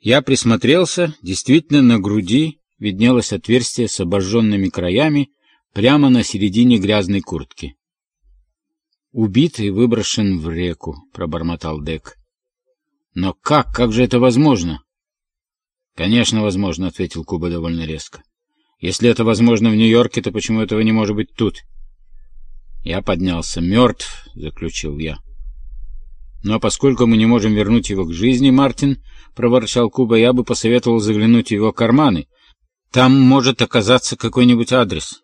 Я присмотрелся, действительно на груди виднелось отверстие с обожженными краями прямо на середине грязной куртки. «Убит и выброшен в реку», — пробормотал Дек. «Но как? Как же это возможно?» «Конечно, возможно», — ответил Куба довольно резко. «Если это возможно в Нью-Йорке, то почему этого не может быть тут?» «Я поднялся. Мертв», — заключил я. «Но поскольку мы не можем вернуть его к жизни, Мартин», — проворчал Куба, — «я бы посоветовал заглянуть в его карманы. Там может оказаться какой-нибудь адрес.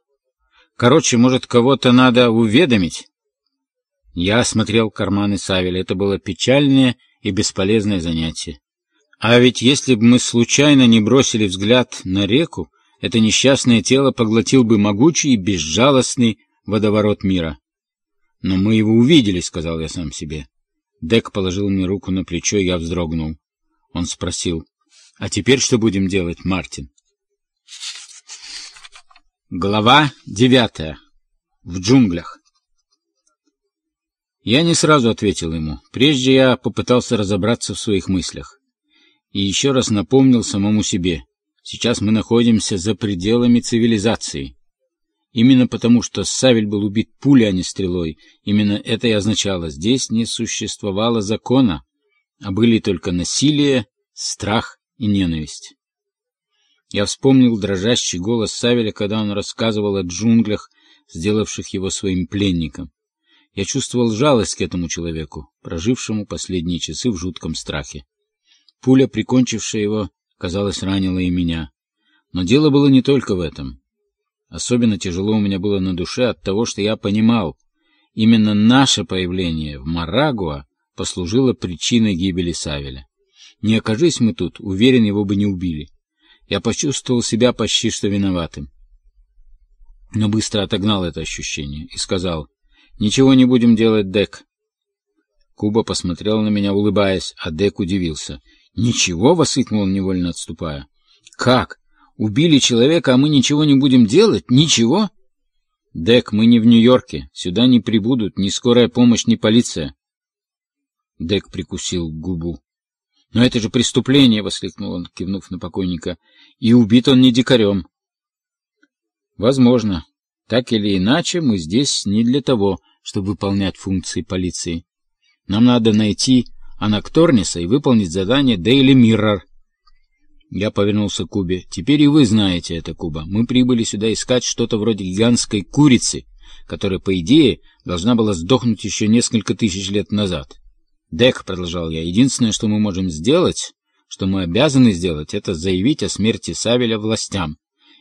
Короче, может, кого-то надо уведомить». Я осмотрел карманы Савеля. Это было печальное и бесполезное занятие. А ведь если бы мы случайно не бросили взгляд на реку, это несчастное тело поглотил бы могучий и безжалостный водоворот мира. «Но мы его увидели», — сказал я сам себе. Дек положил мне руку на плечо, я вздрогнул. Он спросил, «А теперь что будем делать, Мартин?» Глава девятая. В джунглях. Я не сразу ответил ему. Прежде я попытался разобраться в своих мыслях. И еще раз напомнил самому себе. Сейчас мы находимся за пределами цивилизации. Именно потому, что Савель был убит пулей, а не стрелой, именно это и означало, здесь не существовало закона, а были только насилие, страх и ненависть. Я вспомнил дрожащий голос Савеля, когда он рассказывал о джунглях, сделавших его своим пленником. Я чувствовал жалость к этому человеку, прожившему последние часы в жутком страхе. Пуля, прикончившая его, казалось, ранила и меня. Но дело было не только в этом. Особенно тяжело у меня было на душе от того, что я понимал, именно наше появление в Марагуа послужило причиной гибели Савеля. Не окажись мы тут, уверен, его бы не убили. Я почувствовал себя почти что виноватым. Но быстро отогнал это ощущение и сказал, «Ничего не будем делать, Дек». Куба посмотрел на меня, улыбаясь, а Дек удивился. «Ничего?» — воскликнул невольно отступая. «Как? Убили человека, а мы ничего не будем делать? Ничего? Дек, мы не в Нью-Йорке. Сюда не прибудут ни скорая помощь, ни полиция. Дек прикусил губу. «Но это же преступление!» — воскликнул он, кивнув на покойника. «И убит он не дикарем». «Возможно. Так или иначе, мы здесь не для того, чтобы выполнять функции полиции. Нам надо найти Анакторниса и выполнить задание Дейли Миррор, я повернулся к Кубе. «Теперь и вы знаете это, Куба. Мы прибыли сюда искать что-то вроде гигантской курицы, которая, по идее, должна была сдохнуть еще несколько тысяч лет назад. Дек, — продолжал я, — единственное, что мы можем сделать, что мы обязаны сделать, это заявить о смерти Савеля властям.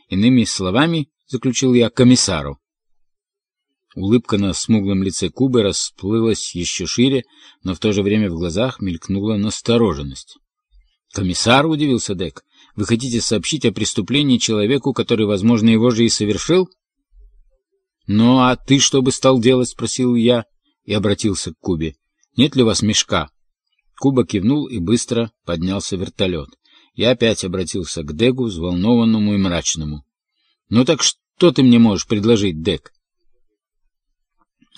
Иными словами, — заключил я, — комиссару. Улыбка на смуглом лице Кубы расплылась еще шире, но в то же время в глазах мелькнула настороженность. «Комиссар?» — удивился Дек. «Вы хотите сообщить о преступлении человеку, который, возможно, его же и совершил?» «Ну, а ты что бы стал делать?» — спросил я и обратился к Кубе. «Нет ли у вас мешка?» Куба кивнул и быстро поднялся вертолет. Я опять обратился к Дегу, взволнованному и мрачному. «Ну так что ты мне можешь предложить, Дег?»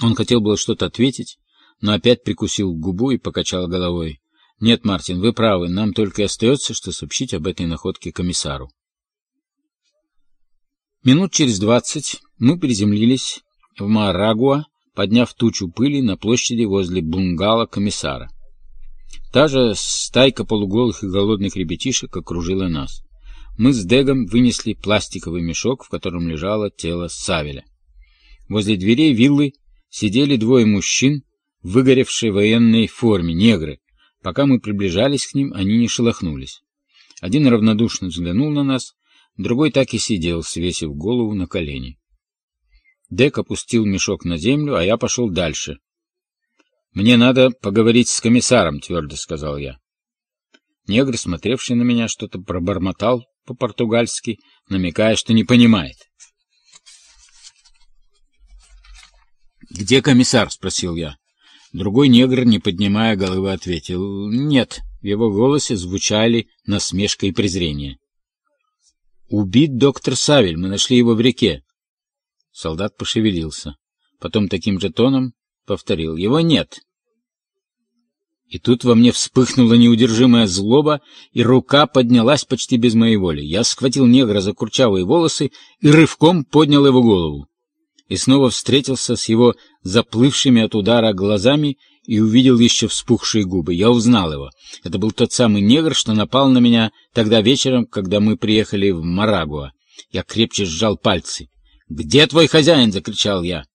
Он хотел было что-то ответить, но опять прикусил губу и покачал головой. Нет, Мартин, вы правы, нам только и остается, что сообщить об этой находке комиссару. Минут через двадцать мы приземлились в Марагуа, подняв тучу пыли на площади возле бунгало комиссара. Та же стайка полуголых и голодных ребятишек окружила нас. Мы с Дегом вынесли пластиковый мешок, в котором лежало тело Савеля. Возле дверей виллы сидели двое мужчин в выгоревшей военной форме, негры, Пока мы приближались к ним, они не шелохнулись. Один равнодушно взглянул на нас, другой так и сидел, свесив голову на колени. Дек опустил мешок на землю, а я пошел дальше. «Мне надо поговорить с комиссаром», — твердо сказал я. Негр, смотревший на меня, что-то пробормотал по-португальски, намекая, что не понимает. «Где комиссар?» — спросил я. Другой негр, не поднимая головы, ответил «нет». В его голосе звучали насмешка и презрение. «Убит доктор Савель, мы нашли его в реке». Солдат пошевелился. Потом таким же тоном повторил «его нет». И тут во мне вспыхнула неудержимая злоба, и рука поднялась почти без моей воли. Я схватил негра за курчавые волосы и рывком поднял его голову. И снова встретился с его заплывшими от удара глазами и увидел еще вспухшие губы. Я узнал его. Это был тот самый негр, что напал на меня тогда вечером, когда мы приехали в Марагуа. Я крепче сжал пальцы. «Где твой хозяин?» — закричал я.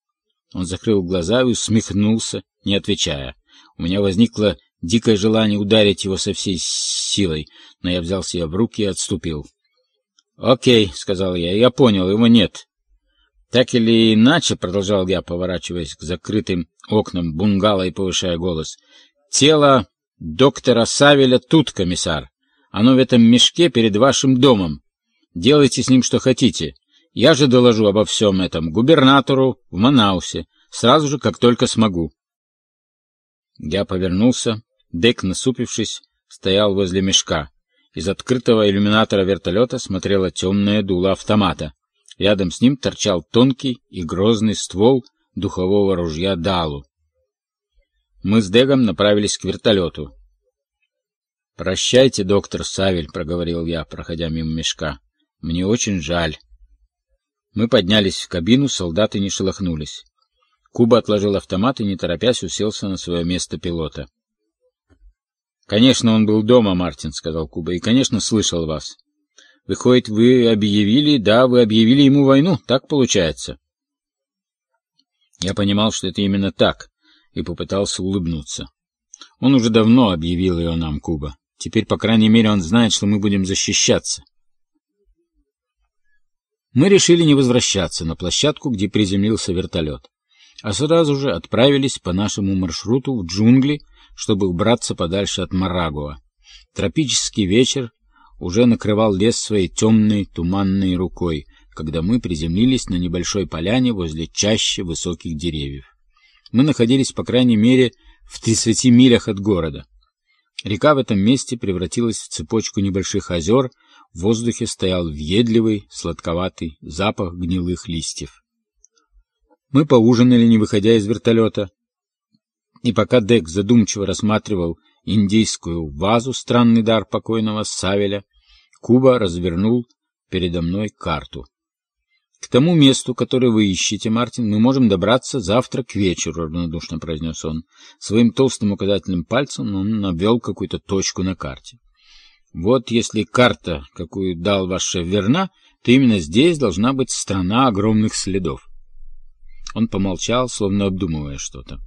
Он закрыл глаза и усмехнулся, не отвечая. У меня возникло дикое желание ударить его со всей силой, но я взял себя в руки и отступил. «Окей», — сказал я, — «я понял, его нет». «Так или иначе», — продолжал я, поворачиваясь к закрытым окнам бунгало и повышая голос, — «тело доктора Савеля тут, комиссар. Оно в этом мешке перед вашим домом. Делайте с ним что хотите. Я же доложу обо всем этом губернатору в Манаусе, сразу же, как только смогу». Я повернулся. Дек, насупившись, стоял возле мешка. Из открытого иллюминатора вертолета смотрело темное дуло автомата. Рядом с ним торчал тонкий и грозный ствол духового ружья Далу. Мы с Дегом направились к вертолету. «Прощайте, доктор Савель», — проговорил я, проходя мимо мешка. «Мне очень жаль». Мы поднялись в кабину, солдаты не шелохнулись. Куба отложил автомат и, не торопясь, уселся на свое место пилота. «Конечно, он был дома, Мартин», — сказал Куба, — «и, конечно, слышал вас. Выходит, вы объявили, да, вы объявили ему войну, так получается?» Я понимал, что это именно так, и попытался улыбнуться. Он уже давно объявил ее нам, Куба. Теперь, по крайней мере, он знает, что мы будем защищаться. Мы решили не возвращаться на площадку, где приземлился вертолет а сразу же отправились по нашему маршруту в джунгли, чтобы убраться подальше от Марагуа. Тропический вечер уже накрывал лес своей темной туманной рукой, когда мы приземлились на небольшой поляне возле чаще высоких деревьев. Мы находились, по крайней мере, в 30 милях от города. Река в этом месте превратилась в цепочку небольших озер, в воздухе стоял въедливый, сладковатый запах гнилых листьев. Мы поужинали, не выходя из вертолета. И пока Дек задумчиво рассматривал индийскую вазу, странный дар покойного Савеля, Куба развернул передо мной карту. «К тому месту, которое вы ищете, Мартин, мы можем добраться завтра к вечеру», — равнодушно произнес он. Своим толстым указательным пальцем он навел какую-то точку на карте. «Вот если карта, какую дал ваш шеф, верна, то именно здесь должна быть страна огромных следов. Он помолчал, словно обдумывая что-то.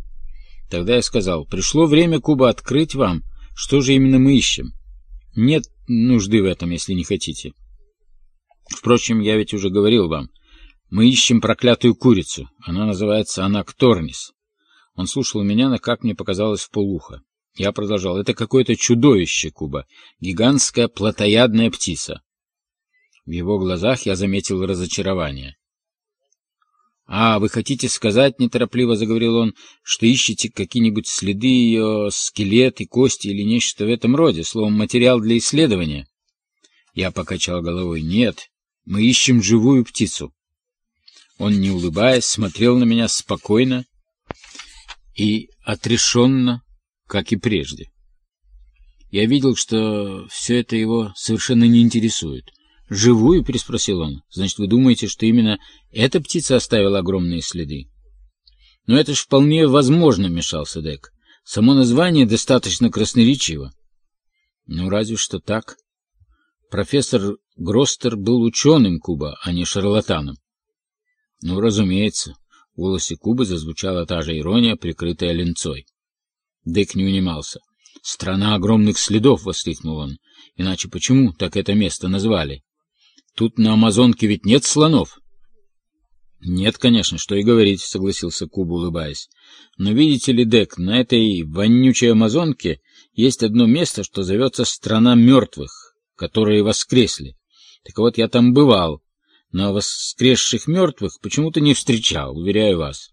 Тогда я сказал, пришло время, Куба, открыть вам, что же именно мы ищем. Нет нужды в этом, если не хотите. Впрочем, я ведь уже говорил вам, мы ищем проклятую курицу. Она называется Анакторнис. Он слушал меня, но, как мне показалось, в полуха. Я продолжал. Это какое-то чудовище, Куба. Гигантская плотоядная птица. В его глазах я заметил разочарование. «А, вы хотите сказать, — неторопливо заговорил он, — что ищете какие-нибудь следы ее, скелеты, кости или нечто в этом роде, словом, материал для исследования?» Я покачал головой. «Нет, мы ищем живую птицу». Он, не улыбаясь, смотрел на меня спокойно и отрешенно, как и прежде. Я видел, что все это его совершенно не интересует. «Живую?» — переспросил он. «Значит, вы думаете, что именно эта птица оставила огромные следы?» «Но это ж вполне возможно», — вмешался Дек. «Само название достаточно красноречиво». «Ну, разве что так. Профессор Гростер был ученым Куба, а не шарлатаном». «Ну, разумеется». В голосе Кубы зазвучала та же ирония, прикрытая ленцой. Дек не унимался. «Страна огромных следов!» — воскликнул он. «Иначе почему так это место назвали?» Тут на Амазонке ведь нет слонов. Нет, конечно, что и говорить, согласился Куб, улыбаясь. Но видите ли, Дек, на этой вонючей Амазонке есть одно место, что зовется «Страна мертвых», которые воскресли. Так вот, я там бывал, но воскресших мертвых почему-то не встречал, уверяю вас.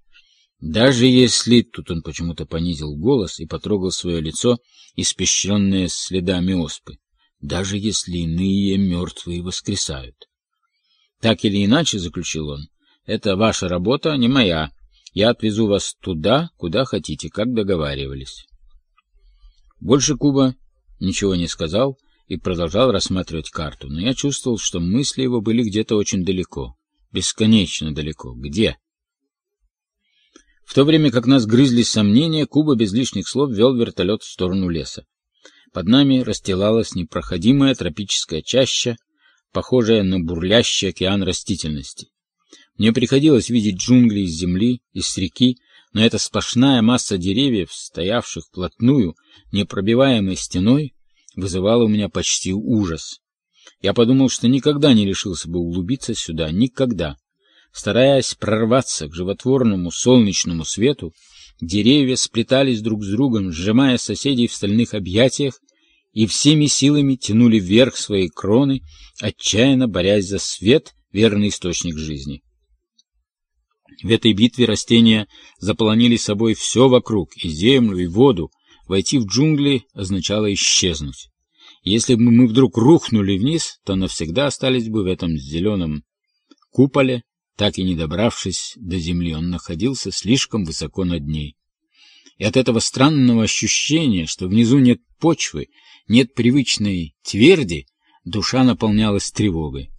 Даже если... Тут он почему-то понизил голос и потрогал свое лицо, испещренное следами оспы даже если иные мертвые воскресают. Так или иначе, — заключил он, — это ваша работа, а не моя. Я отвезу вас туда, куда хотите, как договаривались. Больше Куба ничего не сказал и продолжал рассматривать карту, но я чувствовал, что мысли его были где-то очень далеко, бесконечно далеко. Где? В то время как нас грызли сомнения, Куба без лишних слов вел вертолет в сторону леса. Под нами расстилалась непроходимая тропическая чаща, похожая на бурлящий океан растительности. Мне приходилось видеть джунгли из земли, из реки, но эта сплошная масса деревьев, стоявших вплотную, непробиваемой стеной, вызывала у меня почти ужас. Я подумал, что никогда не решился бы углубиться сюда, никогда. Стараясь прорваться к животворному солнечному свету, деревья сплетались друг с другом, сжимая соседей в стальных объятиях, и всеми силами тянули вверх свои кроны, отчаянно борясь за свет, верный источник жизни. В этой битве растения заполонили собой все вокруг, и землю, и воду. Войти в джунгли означало исчезнуть. Если бы мы вдруг рухнули вниз, то навсегда остались бы в этом зеленом куполе, так и не добравшись до земли, он находился слишком высоко над ней. И от этого странного ощущения, что внизу нет почвы, нет привычной тверди, душа наполнялась тревогой.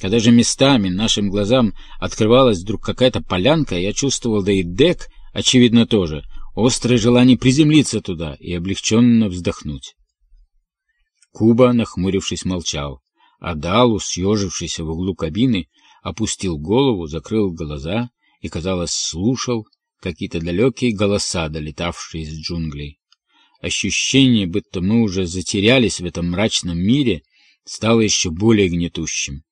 Когда же местами нашим глазам открывалась вдруг какая-то полянка, я чувствовал, да и Дек, очевидно, тоже, острое желание приземлиться туда и облегченно вздохнуть. Куба, нахмурившись, молчал, а Далу, съежившийся в углу кабины, опустил голову, закрыл глаза и, казалось, слушал какие-то далекие голоса, долетавшие из джунглей. Ощущение, будто мы уже затерялись в этом мрачном мире, стало еще более гнетущим.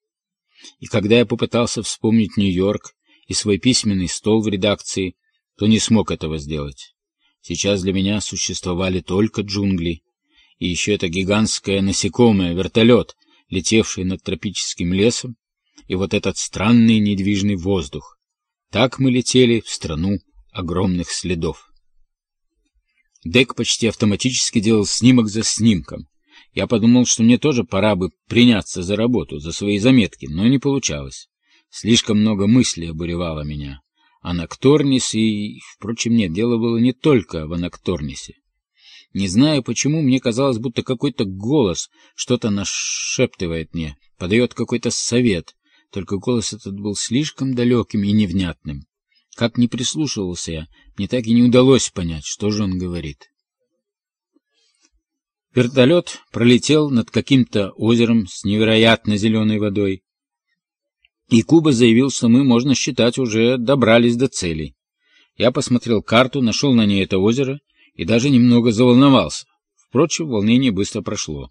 И когда я попытался вспомнить Нью-Йорк и свой письменный стол в редакции, то не смог этого сделать. Сейчас для меня существовали только джунгли, и еще это гигантское насекомое, вертолет, летевший над тропическим лесом, и вот этот странный недвижный воздух. Так мы летели в страну огромных следов. Дек почти автоматически делал снимок за снимком. Я подумал, что мне тоже пора бы приняться за работу, за свои заметки, но не получалось. Слишком много мыслей обуревало меня. Анакторнис и... Впрочем, нет, дело было не только в Анакторнисе. Не знаю почему, мне казалось, будто какой-то голос что-то нашептывает мне, подает какой-то совет, только голос этот был слишком далеким и невнятным. Как ни прислушивался я, мне так и не удалось понять, что же он говорит. Вертолет пролетел над каким-то озером с невероятно зеленой водой, и Куба заявил, что мы, можно считать, уже добрались до цели. Я посмотрел карту, нашел на ней это озеро и даже немного заволновался. Впрочем, волнение быстро прошло.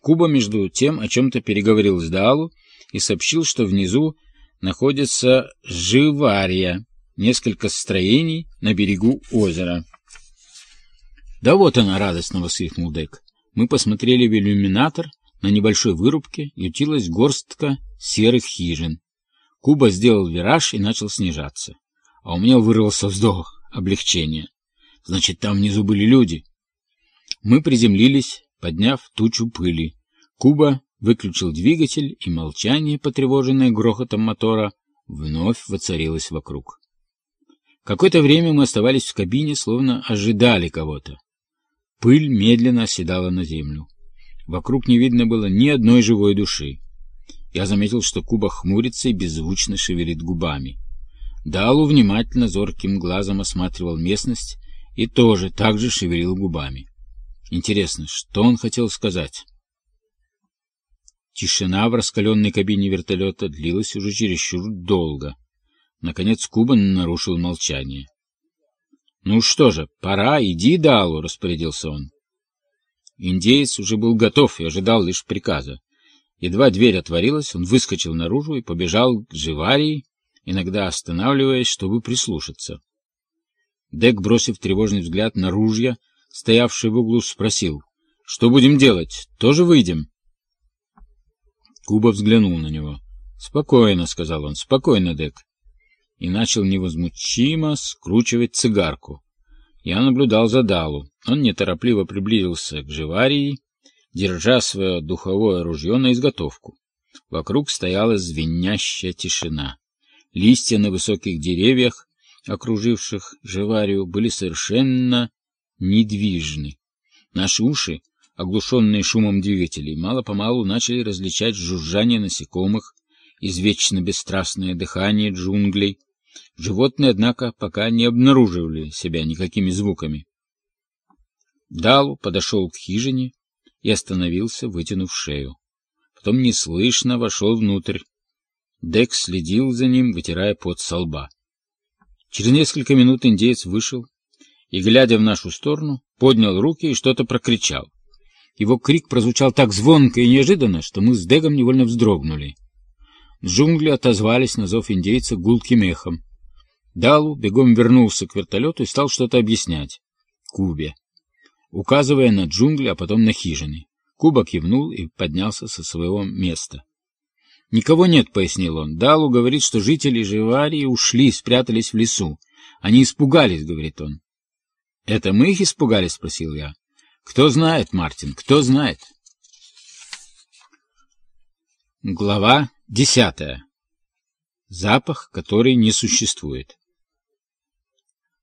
Куба, между тем, о чем-то переговорил с Даалу и сообщил, что внизу находится Живария, несколько строений на берегу озера. «Да вот она!» — радостно воскликнул Дек. Мы посмотрели в иллюминатор. На небольшой вырубке ютилась горстка серых хижин. Куба сделал вираж и начал снижаться. А у меня вырвался вздох облегчения. Значит, там внизу были люди. Мы приземлились, подняв тучу пыли. Куба выключил двигатель, и молчание, потревоженное грохотом мотора, вновь воцарилось вокруг. Какое-то время мы оставались в кабине, словно ожидали кого-то. Пыль медленно оседала на землю. Вокруг не видно было ни одной живой души. Я заметил, что Куба хмурится и беззвучно шевелит губами. Далу внимательно зорким глазом осматривал местность и тоже так же шевелил губами. Интересно, что он хотел сказать? Тишина в раскаленной кабине вертолета длилась уже чересчур долго. Наконец Кубан нарушил молчание. «Ну что же, пора, иди, Далу», — распорядился он. Индеец уже был готов и ожидал лишь приказа. Едва дверь отворилась, он выскочил наружу и побежал к Живарии, иногда останавливаясь, чтобы прислушаться. Дек, бросив тревожный взгляд на ружья, стоявший в углу, спросил, «Что будем делать? Тоже выйдем?» Куба взглянул на него. «Спокойно», — сказал он, — «спокойно, Дек и начал невозмутимо скручивать цигарку. Я наблюдал за Далу. Он неторопливо приблизился к Живарии, держа свое духовое ружье на изготовку. Вокруг стояла звенящая тишина. Листья на высоких деревьях, окруживших Живарию, были совершенно недвижны. Наши уши, оглушенные шумом двигателей, мало-помалу начали различать жужжание насекомых, извечно бесстрастное дыхание джунглей. Животные, однако, пока не обнаруживали себя никакими звуками. Далу подошел к хижине и остановился, вытянув шею. Потом неслышно вошел внутрь. Дек следил за ним, вытирая пот со лба. Через несколько минут индеец вышел и, глядя в нашу сторону, поднял руки и что-то прокричал. Его крик прозвучал так звонко и неожиданно, что мы с Дегом невольно вздрогнули. Джунгли отозвались на зов индейца гулким эхом. Далу бегом вернулся к вертолету и стал что-то объяснять. Кубе указывая на джунгли, а потом на хижины. Куба кивнул и поднялся со своего места. «Никого нет», — пояснил он. «Далу говорит, что жители Живарии ушли, спрятались в лесу. Они испугались», — говорит он. «Это мы их испугались?» — спросил я. «Кто знает, Мартин, кто знает?» Глава десятая. Запах, который не существует.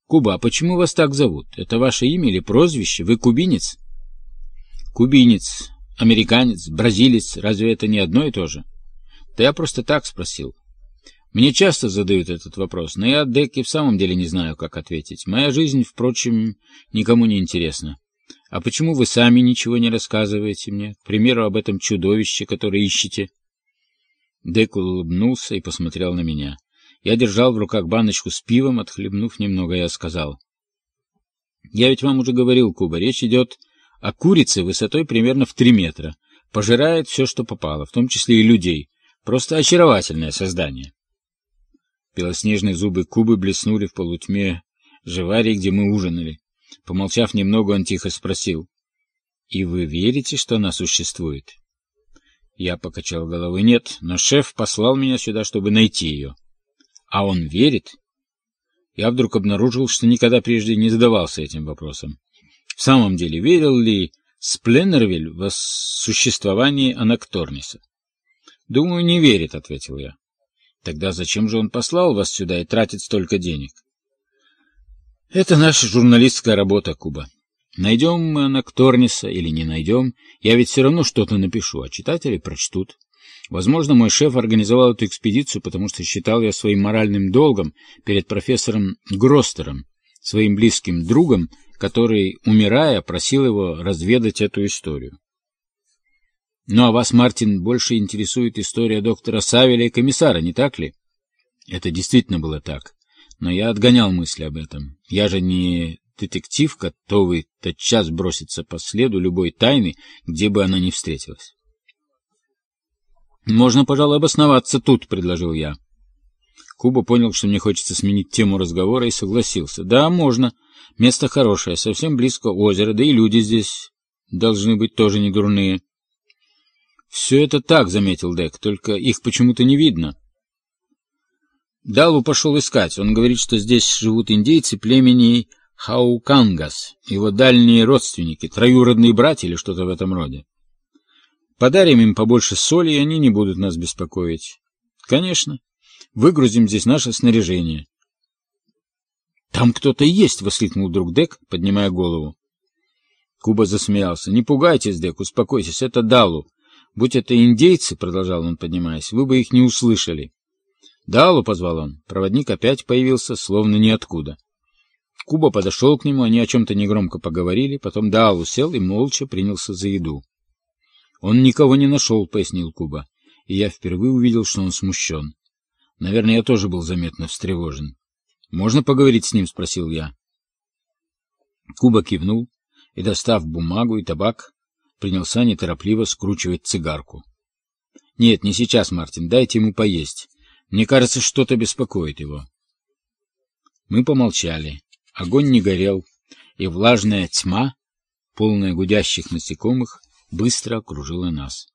Куба, а почему вас так зовут? Это ваше имя или прозвище? Вы кубинец? Кубинец, американец, бразилец. Разве это не одно и то же? Да я просто так спросил. Мне часто задают этот вопрос, но я, Дек, и в самом деле не знаю, как ответить. Моя жизнь, впрочем, никому не интересна. А почему вы сами ничего не рассказываете мне? К примеру, об этом чудовище, которое ищете? Дек улыбнулся и посмотрел на меня. Я держал в руках баночку с пивом, отхлебнув немного, я сказал. «Я ведь вам уже говорил, Куба, речь идет о курице высотой примерно в три метра. Пожирает все, что попало, в том числе и людей. Просто очаровательное создание». Белоснежные зубы Кубы блеснули в полутьме живари, где мы ужинали. Помолчав немного, он тихо спросил. «И вы верите, что она существует?» Я покачал головой. «Нет, но шеф послал меня сюда, чтобы найти ее». А он верит? Я вдруг обнаружил, что никогда прежде не задавался этим вопросом. В самом деле, верил ли Спленнервиль в существование Анакторниса? «Думаю, не верит», — ответил я. «Тогда зачем же он послал вас сюда и тратит столько денег?» «Это наша журналистская работа, Куба. Найдем мы Анакторниса или не найдем, я ведь все равно что-то напишу, а читатели прочтут. Возможно, мой шеф организовал эту экспедицию, потому что считал я своим моральным долгом перед профессором Гростером, своим близким другом, который, умирая, просил его разведать эту историю. Ну а вас, Мартин, больше интересует история доктора Савеля и комиссара, не так ли? Это действительно было так, но я отгонял мысли об этом. Я же не детектив, готовый тотчас броситься по следу любой тайны, где бы она ни встретилась. «Можно, пожалуй, обосноваться тут», — предложил я. Куба понял, что мне хочется сменить тему разговора, и согласился. «Да, можно. Место хорошее, совсем близко озера, да и люди здесь должны быть тоже не дурные». «Все это так», — заметил Дек, — «только их почему-то не видно». Далу пошел искать. Он говорит, что здесь живут индейцы племени Хаукангас, его дальние родственники, троюродные братья или что-то в этом роде. Подарим им побольше соли, и они не будут нас беспокоить. Конечно. Выгрузим здесь наше снаряжение. «Там кто-то есть!» — воскликнул друг Дек, поднимая голову. Куба засмеялся. «Не пугайтесь, Дек, успокойтесь, это Далу. Будь это индейцы, — продолжал он, поднимаясь, — вы бы их не услышали». «Далу!» — позвал он. Проводник опять появился, словно ниоткуда. Куба подошел к нему, они о чем-то негромко поговорили, потом Далу сел и молча принялся за еду. «Он никого не нашел», — пояснил Куба, и я впервые увидел, что он смущен. Наверное, я тоже был заметно встревожен. «Можно поговорить с ним?» — спросил я. Куба кивнул и, достав бумагу и табак, принялся неторопливо скручивать цигарку. «Нет, не сейчас, Мартин, дайте ему поесть. Мне кажется, что-то беспокоит его». Мы помолчали. Огонь не горел, и влажная тьма, полная гудящих насекомых, быстро окружила нас.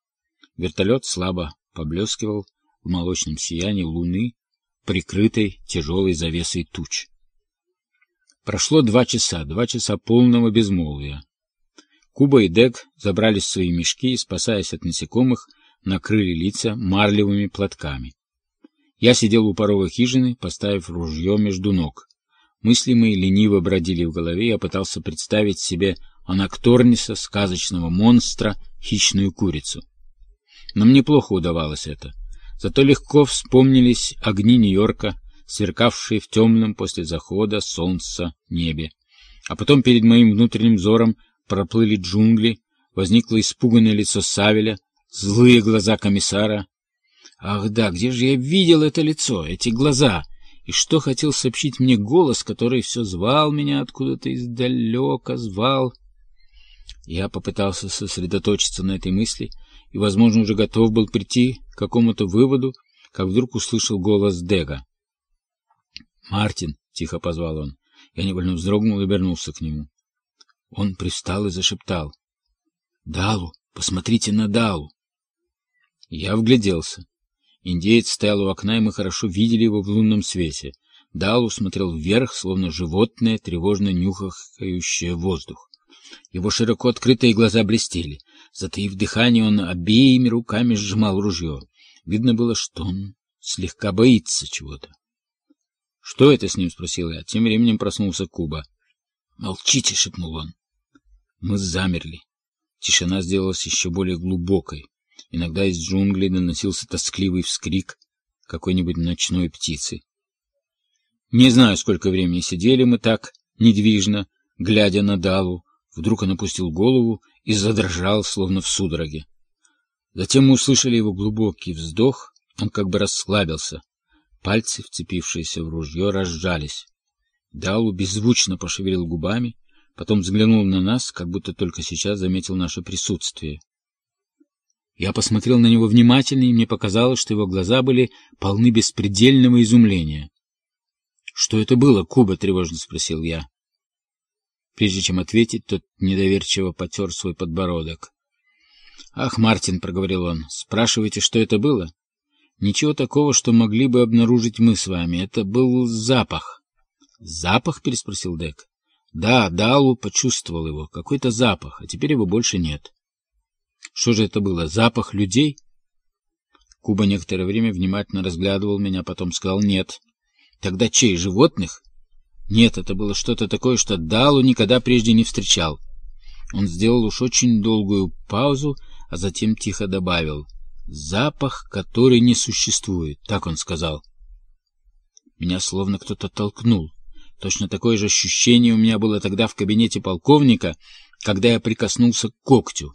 Вертолет слабо поблескивал в молочном сиянии луны, прикрытой тяжелой завесой туч. Прошло два часа, два часа полного безмолвия. Куба и Дек забрались свои мешки и, спасаясь от насекомых, накрыли лица марлевыми платками. Я сидел у порога хижины, поставив ружье между ног. Мысли мои лениво бродили в голове, я пытался представить себе а Ноктурниса, сказочного монстра, хищную курицу. Но мне плохо удавалось это. Зато легко вспомнились огни Нью-Йорка, сверкавшие в темном после захода солнца небе. А потом перед моим внутренним взором проплыли джунгли, возникло испуганное лицо Савеля, злые глаза комиссара. Ах да, где же я видел это лицо, эти глаза? И что хотел сообщить мне голос, который все звал меня откуда-то издалека, звал? Я попытался сосредоточиться на этой мысли и, возможно, уже готов был прийти к какому-то выводу, как вдруг услышал голос Дега. «Мартин!» — тихо позвал он. Я невольно вздрогнул и вернулся к нему. Он пристал и зашептал. «Далу! Посмотрите на Далу!» Я вгляделся. Индеец стоял у окна, и мы хорошо видели его в лунном свете. Далу смотрел вверх, словно животное, тревожно нюхающее воздух. Его широко открытые глаза блестели. Затаив дыхание, он обеими руками сжимал ружье. Видно было, что он слегка боится чего-то. — Что это с ним? — спросил я. Тем временем проснулся Куба. — Молчите! — шепнул он. Мы замерли. Тишина сделалась еще более глубокой. Иногда из джунглей доносился тоскливый вскрик какой-нибудь ночной птицы. Не знаю, сколько времени сидели мы так, недвижно, глядя на Далу. Вдруг он опустил голову и задрожал, словно в судороге. Затем мы услышали его глубокий вздох, он как бы расслабился. Пальцы, вцепившиеся в ружье, разжались. Далу беззвучно пошевелил губами, потом взглянул на нас, как будто только сейчас заметил наше присутствие. Я посмотрел на него внимательно, и мне показалось, что его глаза были полны беспредельного изумления. — Что это было, Куба? — тревожно спросил я. Прежде чем ответить, тот недоверчиво потер свой подбородок. — Ах, Мартин, — проговорил он, — спрашиваете, что это было? Ничего такого, что могли бы обнаружить мы с вами. Это был запах. — Запах? — переспросил Дек. — Да, Далу почувствовал его. Какой-то запах, а теперь его больше нет. — Что же это было? Запах людей? Куба некоторое время внимательно разглядывал меня, потом сказал «нет». «Тогда чей? Животных?» Нет, это было что-то такое, что Далу никогда прежде не встречал. Он сделал уж очень долгую паузу, а затем тихо добавил. «Запах, который не существует», — так он сказал. Меня словно кто-то толкнул. Точно такое же ощущение у меня было тогда в кабинете полковника, когда я прикоснулся к когтю.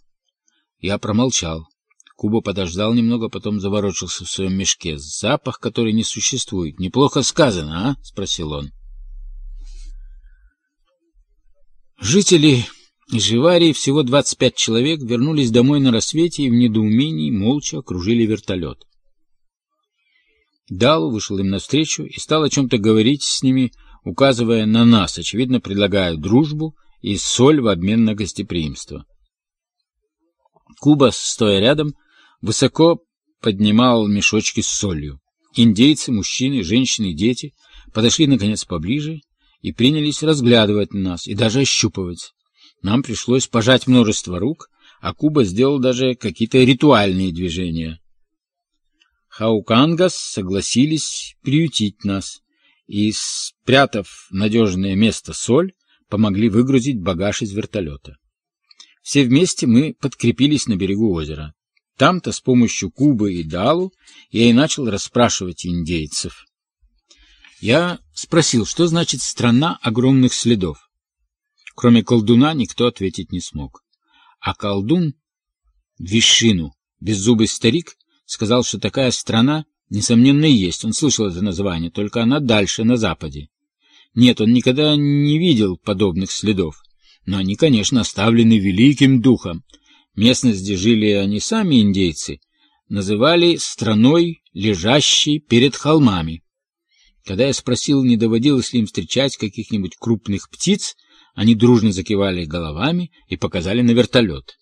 Я промолчал. Куба подождал немного, потом заворочился в своем мешке. «Запах, который не существует. Неплохо сказано, а?» — спросил он. Жители Живарии, всего 25 человек, вернулись домой на рассвете и в недоумении молча окружили вертолет. Дал вышел им навстречу и стал о чем-то говорить с ними, указывая на нас, очевидно, предлагая дружбу и соль в обмен на гостеприимство. Куба, стоя рядом, высоко поднимал мешочки с солью. Индейцы, мужчины, женщины дети подошли, наконец, поближе и принялись разглядывать нас и даже ощупывать. Нам пришлось пожать множество рук, а Куба сделал даже какие-то ритуальные движения. Хаукангас согласились приютить нас и, спрятав надежное место соль, помогли выгрузить багаж из вертолета. Все вместе мы подкрепились на берегу озера. Там-то с помощью Кубы и Далу я и начал расспрашивать индейцев. Я спросил, что значит «страна огромных следов». Кроме колдуна никто ответить не смог. А колдун, Вишину, беззубый старик, сказал, что такая страна, несомненно, есть. Он слышал это название, только она дальше, на западе. Нет, он никогда не видел подобных следов. Но они, конечно, оставлены великим духом. Местность, где жили они сами, индейцы, называли страной, лежащей перед холмами. Когда я спросил, не доводилось ли им встречать каких-нибудь крупных птиц, они дружно закивали головами и показали на вертолет.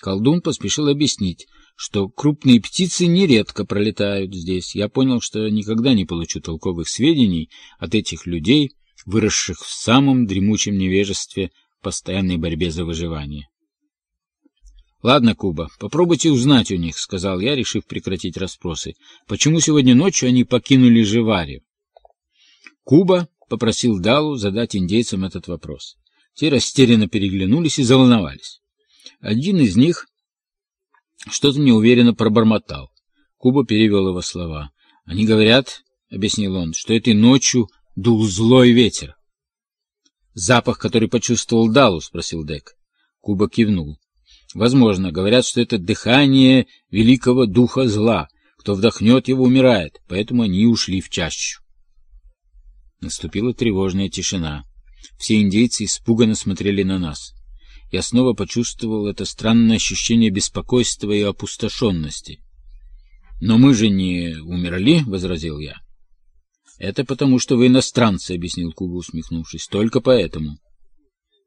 Колдун поспешил объяснить, что крупные птицы нередко пролетают здесь. Я понял, что никогда не получу толковых сведений от этих людей, выросших в самом дремучем невежестве в постоянной борьбе за выживание. «Ладно, Куба, попробуйте узнать у них», — сказал я, решив прекратить расспросы. «Почему сегодня ночью они покинули Живари?» Куба попросил Далу задать индейцам этот вопрос. Те растерянно переглянулись и заволновались. Один из них что-то неуверенно пробормотал. Куба перевел его слова. «Они говорят, — объяснил он, — что этой ночью дул злой ветер. «Запах, который почувствовал Далу?» — спросил Дек. Куба кивнул. «Возможно. Говорят, что это дыхание великого духа зла. Кто вдохнет его, умирает. Поэтому они ушли в чащу». Наступила тревожная тишина. Все индейцы испуганно смотрели на нас. Я снова почувствовал это странное ощущение беспокойства и опустошенности. «Но мы же не умерли», — возразил я. «Это потому, что вы иностранцы», — объяснил Куба, усмехнувшись. «Только поэтому».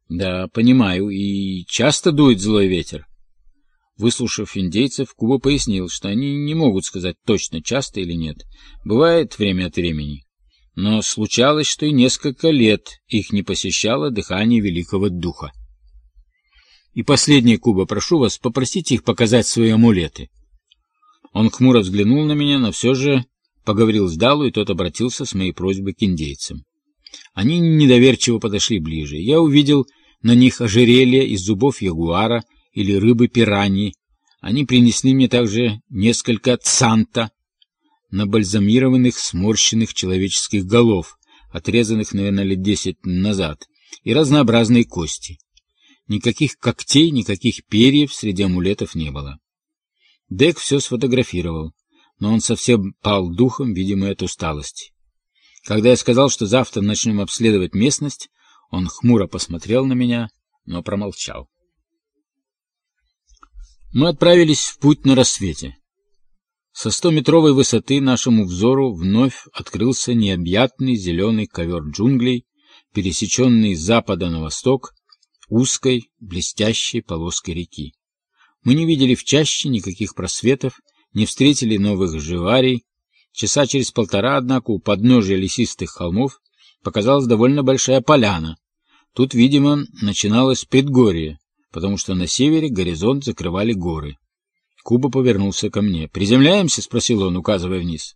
«Да, понимаю. И часто дует злой ветер?» Выслушав индейцев, Куба пояснил, что они не могут сказать точно, часто или нет. Бывает время от времени. Но случалось, что и несколько лет их не посещало дыхание Великого Духа. И последнее, Куба, прошу вас, попросите их показать свои амулеты. Он хмуро взглянул на меня, но все же поговорил с Далу, и тот обратился с моей просьбой к индейцам. Они недоверчиво подошли ближе. Я увидел на них ожерелье из зубов ягуара или рыбы пираньи. Они принесли мне также несколько цанта, набальзамированных сморщенных человеческих голов, отрезанных, наверное, лет десять назад, и разнообразные кости. Никаких когтей, никаких перьев среди амулетов не было. Дек все сфотографировал, но он совсем пал духом, видимо, от усталости. Когда я сказал, что завтра начнем обследовать местность, он хмуро посмотрел на меня, но промолчал. Мы отправились в путь на рассвете. Со стометровой высоты нашему взору вновь открылся необъятный зеленый ковер джунглей, пересеченный с запада на восток узкой, блестящей полоской реки. Мы не видели в чаще никаких просветов, не встретили новых живарий. Часа через полтора, однако, у подножия лесистых холмов показалась довольно большая поляна. Тут, видимо, начиналось предгорье, потому что на севере горизонт закрывали горы. Куба повернулся ко мне. «Приземляемся?» — спросил он, указывая вниз.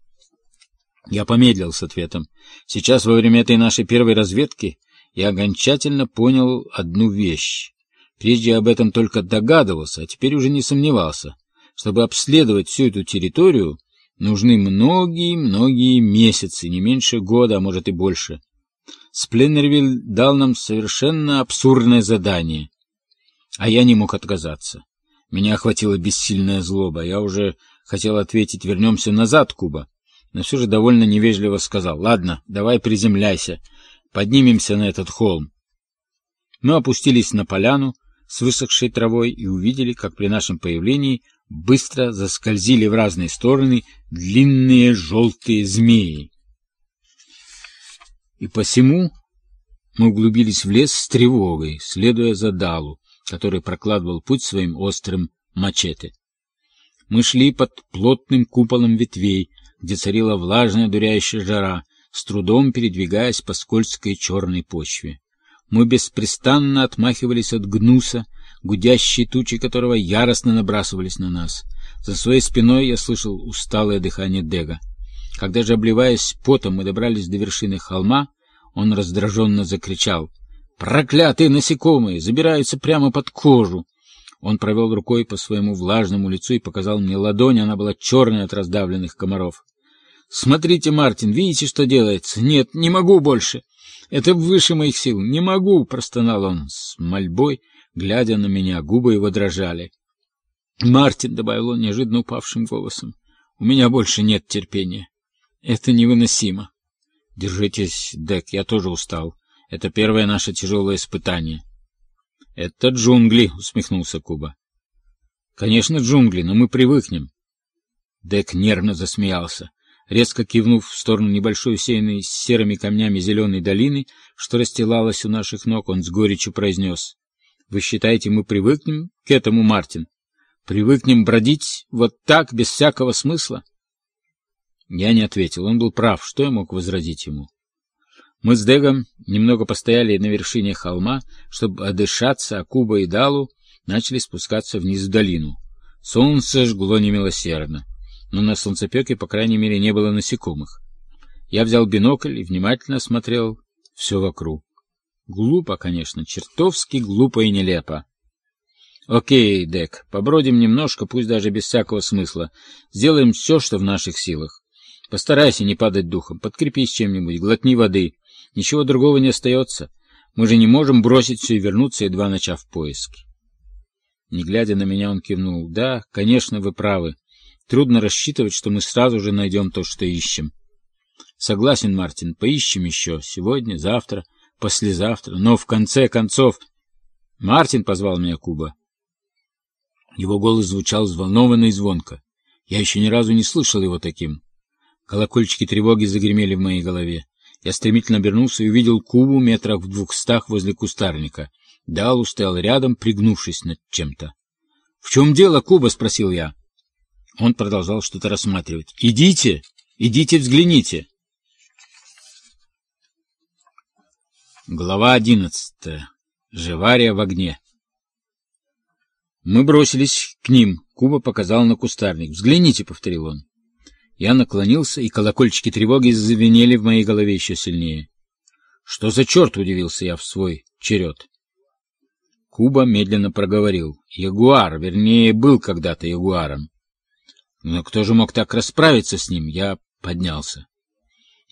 Я помедлил с ответом. Сейчас, во время этой нашей первой разведки, я окончательно понял одну вещь. Прежде об этом только догадывался, а теперь уже не сомневался. Чтобы обследовать всю эту территорию, нужны многие-многие месяцы, не меньше года, а может и больше. Спленнервиль дал нам совершенно абсурдное задание, а я не мог отказаться. Меня охватила бессильная злоба. Я уже хотел ответить «вернемся назад, Куба», но все же довольно невежливо сказал «Ладно, давай приземляйся, поднимемся на этот холм». Мы опустились на поляну с высохшей травой и увидели, как при нашем появлении быстро заскользили в разные стороны длинные желтые змеи. И посему мы углубились в лес с тревогой, следуя за Далу, который прокладывал путь своим острым мачете. Мы шли под плотным куполом ветвей, где царила влажная дуряющая жара, с трудом передвигаясь по скользкой черной почве. Мы беспрестанно отмахивались от гнуса, гудящие тучи которого яростно набрасывались на нас. За своей спиной я слышал усталое дыхание Дега. Когда же, обливаясь потом, мы добрались до вершины холма, он раздраженно закричал. «Проклятые насекомые! Забираются прямо под кожу!» Он провел рукой по своему влажному лицу и показал мне ладонь, она была черная от раздавленных комаров. «Смотрите, Мартин, видите, что делается? Нет, не могу больше. Это выше моих сил. Не могу!» — простонал он с мольбой, глядя на меня. Губы его дрожали. «Мартин», — добавил он неожиданно упавшим голосом, — «у меня больше нет терпения. Это невыносимо». «Держитесь, Дек, я тоже устал. Это первое наше тяжелое испытание». «Это джунгли», — усмехнулся Куба. «Конечно, джунгли, но мы привыкнем». Дек нервно засмеялся. Резко кивнув в сторону небольшой усеянной серыми камнями зеленой долины, что расстилалась у наших ног, он с горечью произнес. «Вы считаете, мы привыкнем к этому, Мартин? Привыкнем бродить вот так, без всякого смысла?» Я не ответил. Он был прав. Что я мог возразить ему? Мы с Дегом немного постояли на вершине холма, чтобы отдышаться, а Куба и Далу начали спускаться вниз в долину. Солнце жгло немилосердно но на солнцепеке, по крайней мере, не было насекомых. Я взял бинокль и внимательно осмотрел все вокруг. Глупо, конечно, чертовски глупо и нелепо. Окей, Дек, побродим немножко, пусть даже без всякого смысла. Сделаем все, что в наших силах. Постарайся не падать духом, подкрепись чем-нибудь, глотни воды. Ничего другого не остается. Мы же не можем бросить все и вернуться, едва начав поиски. Не глядя на меня, он кивнул. Да, конечно, вы правы. Трудно рассчитывать, что мы сразу же найдем то, что ищем. Согласен, Мартин, поищем еще. Сегодня, завтра, послезавтра. Но в конце концов... Мартин позвал меня Куба. Его голос звучал взволнованно и звонко. Я еще ни разу не слышал его таким. Колокольчики тревоги загремели в моей голове. Я стремительно обернулся и увидел Кубу метрах в двухстах возле кустарника. Далу стоял рядом, пригнувшись над чем-то. — В чем дело, Куба? — спросил я. Он продолжал что-то рассматривать. — Идите! Идите взгляните! Глава одиннадцатая. Живария в огне. Мы бросились к ним. Куба показал на кустарник. «Взгляните», — повторил он. Я наклонился, и колокольчики тревоги завенели в моей голове еще сильнее. «Что за черт?» — удивился я в свой черед. Куба медленно проговорил. «Ягуар, вернее, был когда-то ягуаром. Но кто же мог так расправиться с ним?» Я поднялся.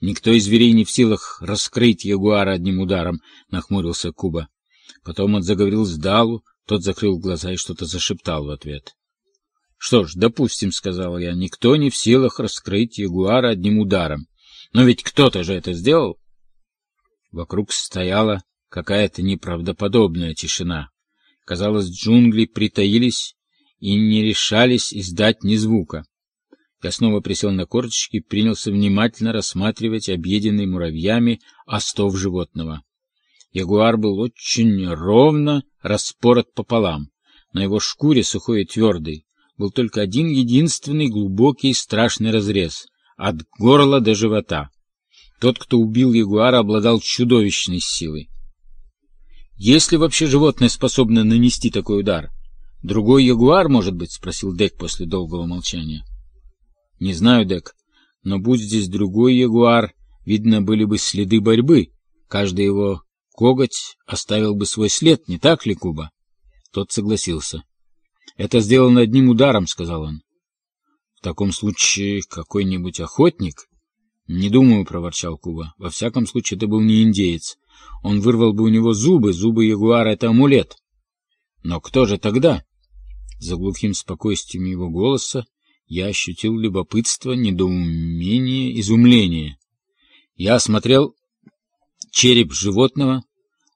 «Никто из зверей не в силах раскрыть ягуара одним ударом», — нахмурился Куба. Потом он заговорил с Далу, тот закрыл глаза и что-то зашептал в ответ. «Что ж, допустим, — сказал я, — никто не в силах раскрыть ягуара одним ударом. Но ведь кто-то же это сделал!» Вокруг стояла какая-то неправдоподобная тишина. Казалось, джунгли притаились и не решались издать ни звука. Я снова присел на корточки и принялся внимательно рассматривать объеденный муравьями остов животного. Ягуар был очень ровно распорот пополам. На его шкуре, сухой и твердой, был только один единственный глубокий страшный разрез — от горла до живота. Тот, кто убил ягуара, обладал чудовищной силой. Есть ли вообще животное способно нанести такой удар? Другой ягуар, может быть? — спросил Дек после долгого молчания. — Не знаю, Дек, но будь здесь другой ягуар, видно были бы следы борьбы. Каждый его коготь оставил бы свой след, не так ли, Куба? Тот согласился. — Это сделано одним ударом, — сказал он. — В таком случае какой-нибудь охотник? — Не думаю, — проворчал Куба. — Во всяком случае, это был не индеец. Он вырвал бы у него зубы, зубы ягуара — это амулет. — Но кто же тогда? За глухим спокойствием его голоса я ощутил любопытство, недоумение, изумление. Я осмотрел череп животного,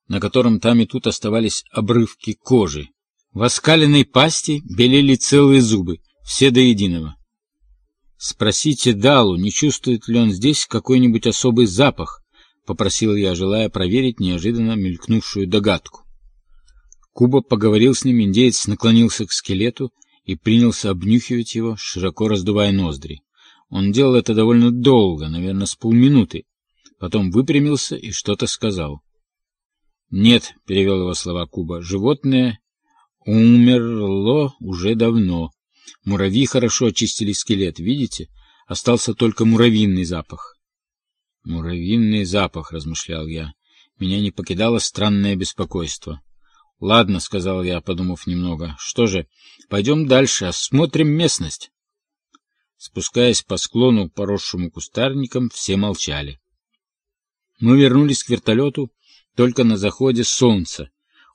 на котором там и тут оставались обрывки кожи. В оскаленной пасти белели целые зубы, все до единого. «Спросите Далу, не чувствует ли он здесь какой-нибудь особый запах?» — попросил я, желая проверить неожиданно мелькнувшую догадку. Куба поговорил с ним, индеец наклонился к скелету и принялся обнюхивать его, широко раздувая ноздри. Он делал это довольно долго, наверное, с полминуты. Потом выпрямился и что-то сказал. «Нет», — перевел его слова Куба, — «животное умерло уже давно. Муравьи хорошо очистили скелет, видите? Остался только муравьиный запах». «Муравьиный запах», — размышлял я. Меня не покидало странное беспокойство. «Ладно», — сказал я, подумав немного. «Что же, пойдем дальше, осмотрим местность». Спускаясь по склону, поросшему кустарником, все молчали. Мы вернулись к вертолету только на заходе солнца,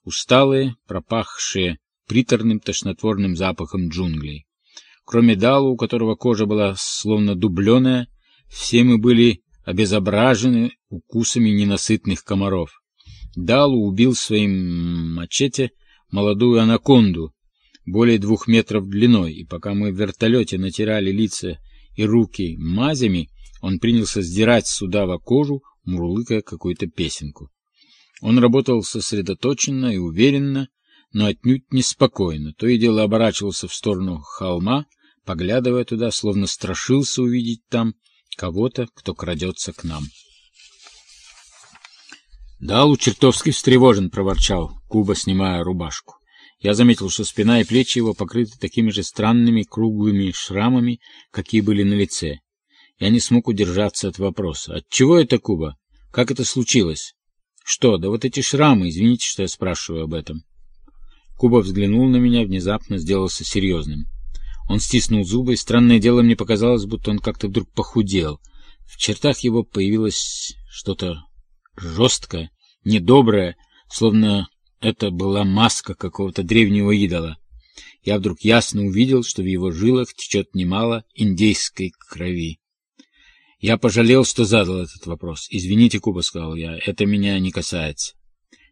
усталые, пропахшие приторным тошнотворным запахом джунглей. Кроме Далу, у которого кожа была словно дубленая, все мы были обезображены укусами ненасытных комаров. Далу убил своим мачете молодую анаконду, более двух метров длиной, и пока мы в вертолете натирали лица и руки мазями, он принялся сдирать с удава кожу, мурлыкая какую-то песенку. Он работал сосредоточенно и уверенно, но отнюдь неспокойно, то и дело оборачивался в сторону холма, поглядывая туда, словно страшился увидеть там кого-то, кто крадется к нам. «Далу чертовски встревожен», — проворчал Куба, снимая рубашку. Я заметил, что спина и плечи его покрыты такими же странными круглыми шрамами, какие были на лице. Я не смог удержаться от вопроса. «Отчего это, Куба? Как это случилось?» «Что? Да вот эти шрамы, извините, что я спрашиваю об этом». Куба взглянул на меня, внезапно сделался серьезным. Он стиснул зубы, и странное дело мне показалось, будто он как-то вдруг похудел. В чертах его появилось что-то жесткое, недоброе, словно это была маска какого-то древнего идола. Я вдруг ясно увидел, что в его жилах течет немало индейской крови. Я пожалел, что задал этот вопрос. «Извините, Куба», — сказал я, — «это меня не касается».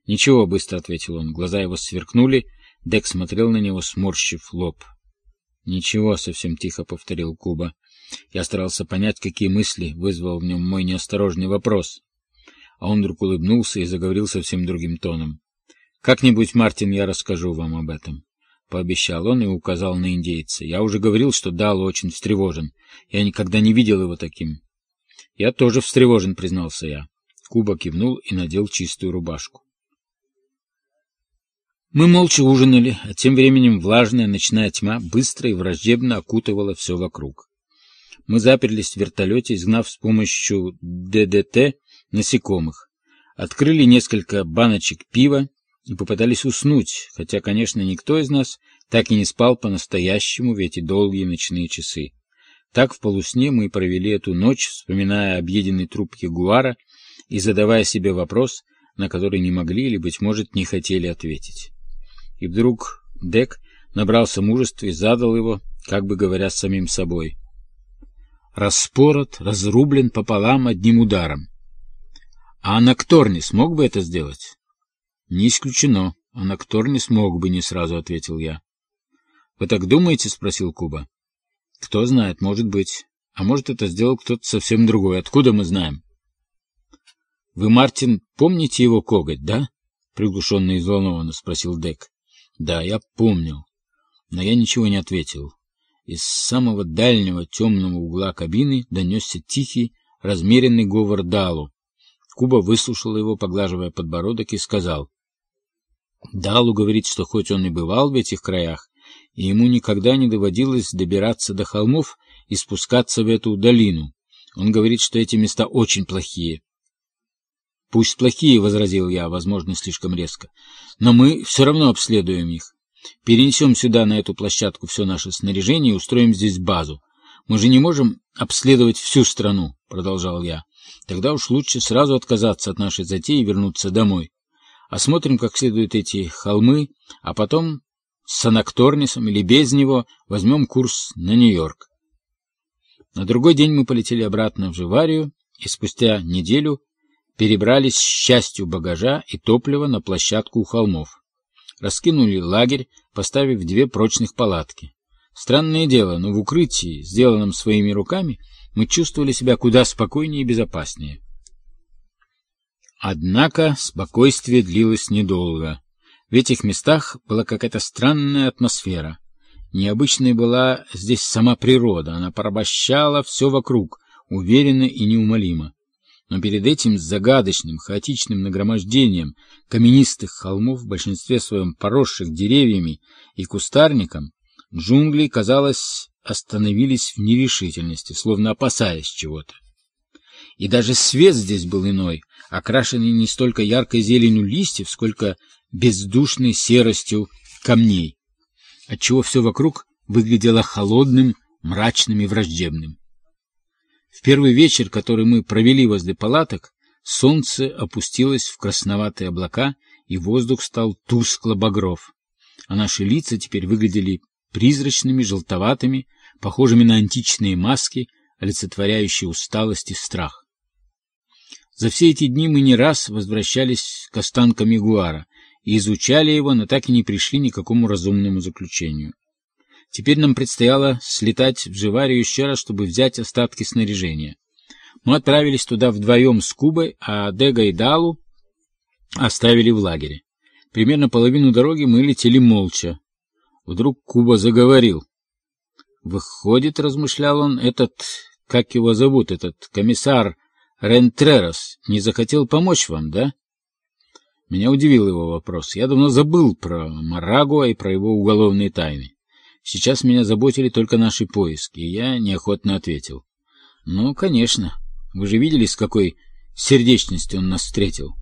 «Ничего», — быстро ответил он. Глаза его сверкнули. Дек смотрел на него, сморщив лоб. «Ничего», — совсем тихо повторил Куба. Я старался понять, какие мысли вызвал в нем мой неосторожный вопрос. А он вдруг улыбнулся и заговорил совсем другим тоном. «Как-нибудь, Мартин, я расскажу вам об этом», — пообещал он и указал на индейца. «Я уже говорил, что Дал очень встревожен. Я никогда не видел его таким». «Я тоже встревожен», — признался я. Куба кивнул и надел чистую рубашку. Мы молча ужинали, а тем временем влажная ночная тьма быстро и враждебно окутывала все вокруг. Мы заперлись в вертолете, изгнав с помощью ДДТ насекомых. Открыли несколько баночек пива и попытались уснуть, хотя, конечно, никто из нас так и не спал по-настоящему в эти долгие ночные часы. Так в полусне мы провели эту ночь, вспоминая объеденный труп ягуара и задавая себе вопрос, на который не могли или, быть может, не хотели ответить. И вдруг Дек набрался мужества и задал его, как бы говоря самим собой. Распорот, разрублен пополам одним ударом. А Анактор не смог бы это сделать? Не исключено. Анактор не смог бы, не сразу ответил я. Вы так думаете? спросил Куба. Кто знает, может быть. А может, это сделал кто-то совсем другой. Откуда мы знаем? Вы, Мартин, помните его коготь, да? Приглушенно и взволнованно спросил Дек. Да, я помнил. Но я ничего не ответил. Из самого дальнего темного угла кабины донесся тихий, размеренный говор Далу. Куба выслушал его, поглаживая подбородок, и сказал. Далу говорит, что хоть он и бывал в этих краях, и ему никогда не доводилось добираться до холмов и спускаться в эту долину. Он говорит, что эти места очень плохие. «Пусть плохие», — возразил я, возможно, слишком резко, — «но мы все равно обследуем их. Перенесем сюда, на эту площадку, все наше снаряжение и устроим здесь базу. Мы же не можем обследовать всю страну», — продолжал я. «Тогда уж лучше сразу отказаться от нашей затеи и вернуться домой. Осмотрим как следует эти холмы, а потом с Анакторнисом или без него возьмем курс на Нью-Йорк». На другой день мы полетели обратно в Живарию, и спустя неделю перебрались с частью багажа и топлива на площадку у холмов. Раскинули лагерь, поставив две прочных палатки. Странное дело, но в укрытии, сделанном своими руками, мы чувствовали себя куда спокойнее и безопаснее. Однако спокойствие длилось недолго. В этих местах была какая-то странная атмосфера. Необычной была здесь сама природа, она порабощала все вокруг, уверенно и неумолимо но перед этим загадочным, хаотичным нагромождением каменистых холмов, в большинстве своем поросших деревьями и кустарником, джунгли, казалось, остановились в нерешительности, словно опасаясь чего-то. И даже свет здесь был иной, окрашенный не столько яркой зеленью листьев, сколько бездушной серостью камней, отчего все вокруг выглядело холодным, мрачным и враждебным. В первый вечер, который мы провели возле палаток, солнце опустилось в красноватые облака, и воздух стал тускло-багров, а наши лица теперь выглядели призрачными, желтоватыми, похожими на античные маски, олицетворяющие усталость и страх. За все эти дни мы не раз возвращались к останкам ягуара и изучали его, но так и не пришли ни к какому разумному заключению. Теперь нам предстояло слетать в Живарию еще раз, чтобы взять остатки снаряжения. Мы отправились туда вдвоем с Кубой, а Дега и Далу оставили в лагере. Примерно половину дороги мы летели молча. Вдруг Куба заговорил. Выходит, размышлял он, этот, как его зовут, этот комиссар Рентрерос не захотел помочь вам, да? Меня удивил его вопрос. Я давно забыл про Марагуа и про его уголовные тайны. Сейчас меня заботили только наши поиски, и я неохотно ответил. «Ну, конечно. Вы же видели, с какой сердечностью он нас встретил?»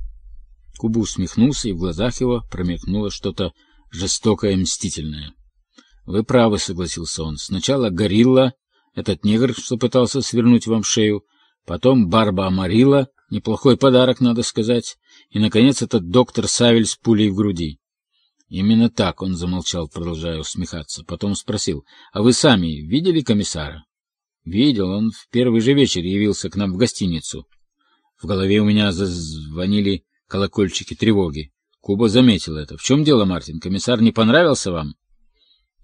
Куба усмехнулся, и в глазах его промелькнуло что-то жестокое и мстительное. «Вы правы», — согласился он. «Сначала горилла, этот негр, что пытался свернуть вам шею, потом барба Амарила, неплохой подарок, надо сказать, и, наконец, этот доктор Савель с пулей в груди». Именно так он замолчал, продолжая усмехаться. Потом спросил, «А вы сами видели комиссара?» «Видел, он в первый же вечер явился к нам в гостиницу». В голове у меня зазвонили колокольчики тревоги. Куба заметил это. «В чем дело, Мартин? Комиссар не понравился вам?»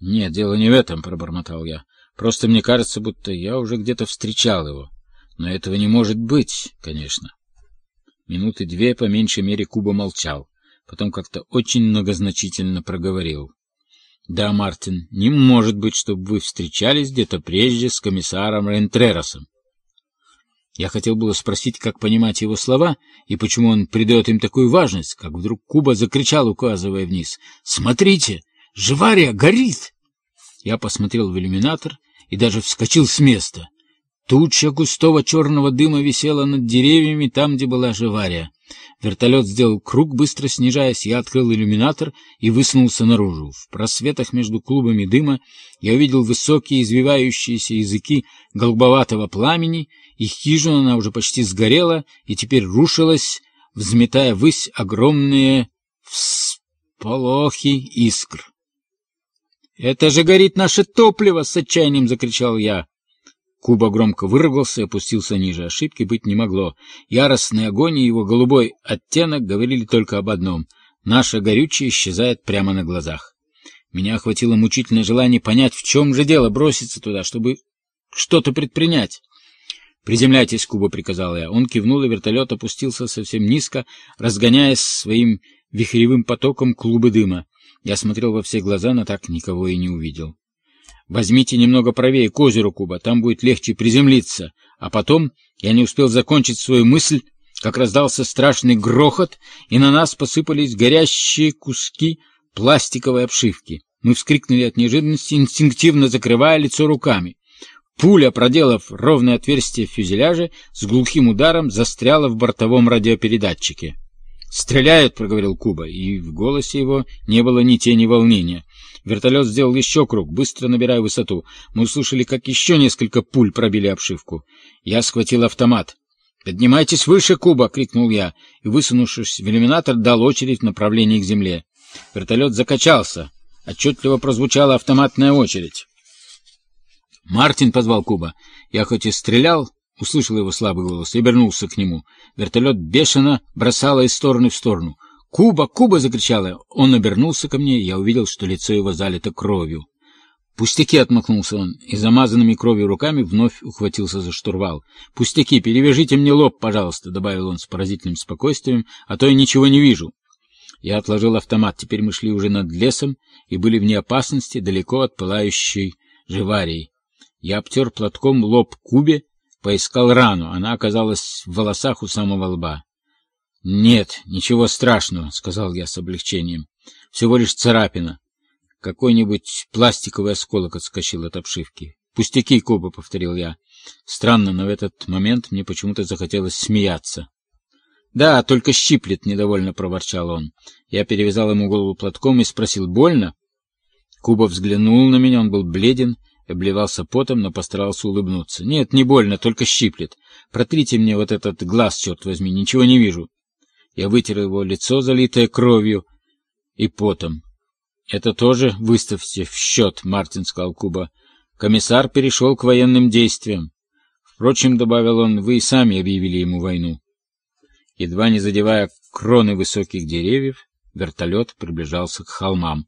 «Нет, дело не в этом», — пробормотал я. «Просто мне кажется, будто я уже где-то встречал его. Но этого не может быть, конечно». Минуты две, по меньшей мере, Куба молчал. Потом как-то очень многозначительно проговорил. «Да, Мартин, не может быть, чтобы вы встречались где-то прежде с комиссаром Рентреросом. Я хотел было спросить, как понимать его слова и почему он придает им такую важность, как вдруг Куба закричал, указывая вниз. «Смотрите! Живария горит!» Я посмотрел в иллюминатор и даже вскочил с места. Туча густого черного дыма висела над деревьями там, где была Живария. Вертолет сделал круг, быстро снижаясь, я открыл иллюминатор и высунулся наружу. В просветах между клубами дыма я увидел высокие извивающиеся языки голубоватого пламени, и хижина она уже почти сгорела и теперь рушилась, взметая ввысь огромные всполохи искр. «Это же горит наше топливо!» — с отчаянием закричал я. Куба громко выругался и опустился ниже. Ошибки быть не могло. Яростный огонь и его голубой оттенок говорили только об одном — наше горючее исчезает прямо на глазах. Меня охватило мучительное желание понять, в чем же дело, броситься туда, чтобы что-то предпринять. «Приземляйтесь, Куба», — приказал я. Он кивнул, и вертолет опустился совсем низко, разгоняясь своим вихревым потоком клубы дыма. Я смотрел во все глаза, но так никого и не увидел. Возьмите немного правее к озеру Куба, там будет легче приземлиться. А потом я не успел закончить свою мысль, как раздался страшный грохот, и на нас посыпались горящие куски пластиковой обшивки. Мы вскрикнули от неожиданности, инстинктивно закрывая лицо руками. Пуля, проделав ровное отверстие в фюзеляже, с глухим ударом застряла в бортовом радиопередатчике. «Стреляют!» — проговорил Куба, и в голосе его не было ни тени волнения. Вертолет сделал еще круг, быстро набирая высоту. Мы услышали, как еще несколько пуль пробили обшивку. Я схватил автомат. «Поднимайтесь выше, Куба!» — крикнул я, и, высунувшись в иллюминатор, дал очередь в направлении к земле. Вертолет закачался. Отчетливо прозвучала автоматная очередь. «Мартин!» — позвал Куба. Я хоть и стрелял, услышал его слабый голос и обернулся к нему. Вертолет бешено бросало из стороны в сторону. «Куба! Куба!» — закричала. Он обернулся ко мне, я увидел, что лицо его залито кровью. «Пустяки!» — отмахнулся он, и замазанными кровью руками вновь ухватился за штурвал. «Пустяки! Перевяжите мне лоб, пожалуйста!» — добавил он с поразительным спокойствием, «а то я ничего не вижу!» Я отложил автомат. Теперь мы шли уже над лесом и были вне опасности, далеко от пылающей живарии. Я обтер платком лоб Кубе, поискал рану. Она оказалась в волосах у самого лба. «Нет, ничего страшного», — сказал я с облегчением. «Всего лишь царапина. Какой-нибудь пластиковый осколок отскочил от обшивки. Пустяки, Куба», — повторил я. Странно, но в этот момент мне почему-то захотелось смеяться. «Да, только щиплет», — недовольно проворчал он. Я перевязал ему голову платком и спросил, «Больно?» Куба взглянул на меня, он был бледен, обливался потом, но постарался улыбнуться. «Нет, не больно, только щиплет. Протрите мне вот этот глаз, черт возьми, ничего не вижу». Я вытер его лицо, залитое кровью и потом. «Это тоже выставьте в счет», — Мартин сказал Куба. «Комиссар перешел к военным действиям. Впрочем, — добавил он, — вы и сами объявили ему войну». Едва не задевая кроны высоких деревьев, вертолет приближался к холмам.